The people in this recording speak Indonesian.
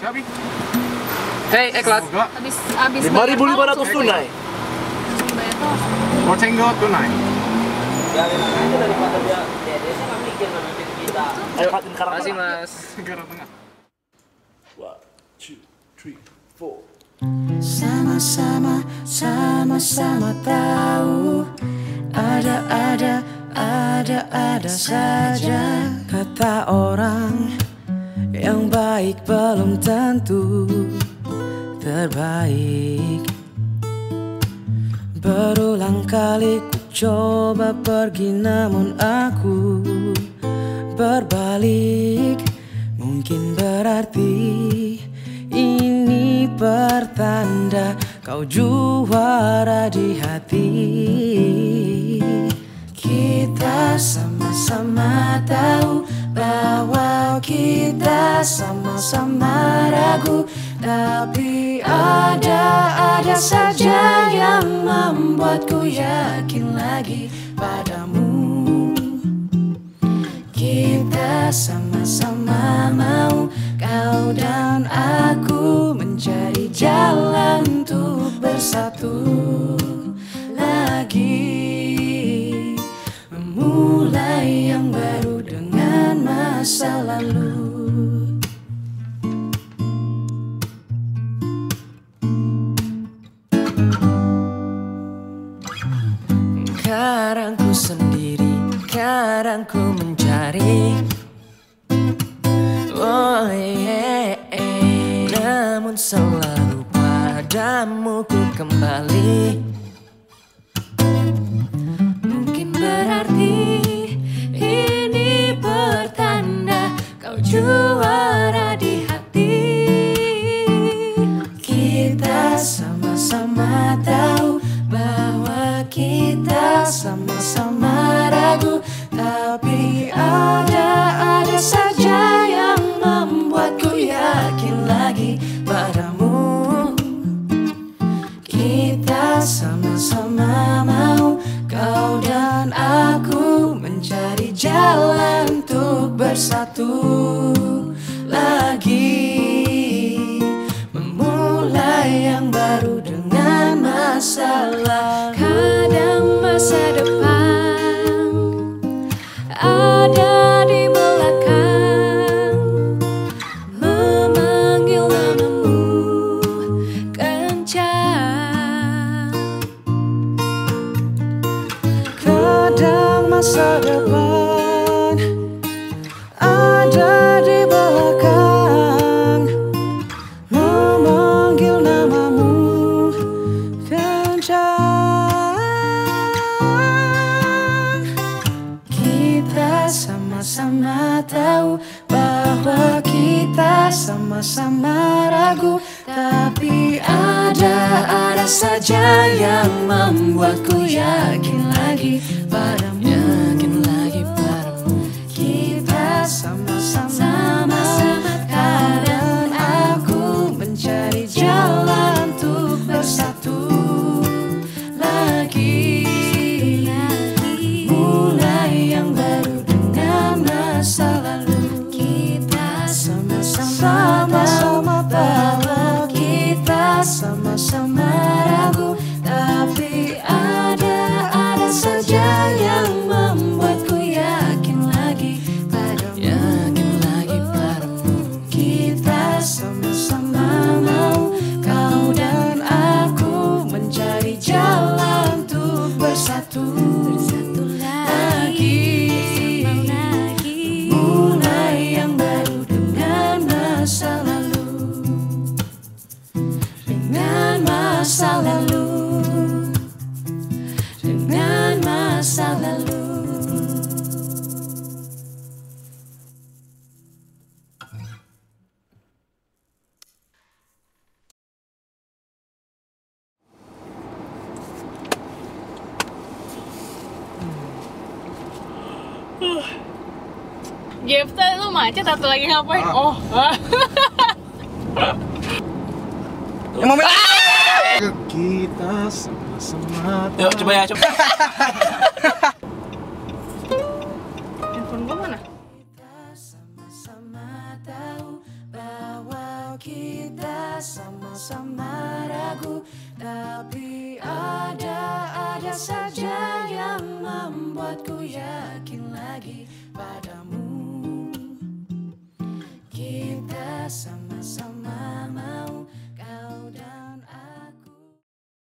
Siapa? Hei, ikhlas. Habis habis 5.500 bayar tol, tunai. habis bayar tol. Goceng go tunai. Ayo katin Terima kasih. Mas. Negara tengah. One, two, three, four. Sama-sama, sama-sama tahu Ada, ada, ada, ada saja Kata orang yang baik belum tentu terbaik. Berulang kali ku coba pergi namun aku berbalik. Mungkin berarti ini pertanda kau juara di hati. Kita sama-sama tahu kita sama-sama ragu. Tapi ada, ada saja yang membuatku yakin lagi padamu. Kita sama-sama mau kau dan aku mencari jalan untuk bersatu kadang ku mencari. Oh yeah, namun selalu padamu ku kembali sama-sama mau kau dan aku mencari jalan untuk bersatu lagi. Memulai yang baru dengan masalah. Kadang masa depan masa depan ada di belakang memanggil namamu kencang Kita sama-sama tahu bahwa kita sama-sama ragu Tapi ada, ada saja yang membuatku yakin lagi padamu Jepta lu macet atau lagi ngapain? Oh, ah. Yang mau Kita sama-sama. Yuk coba ya coba. handphone gua mana? sama-sama tahu bahwa kita sama-sama ragu Tapi ada-ada saja yang membuatku yakin lagi padamu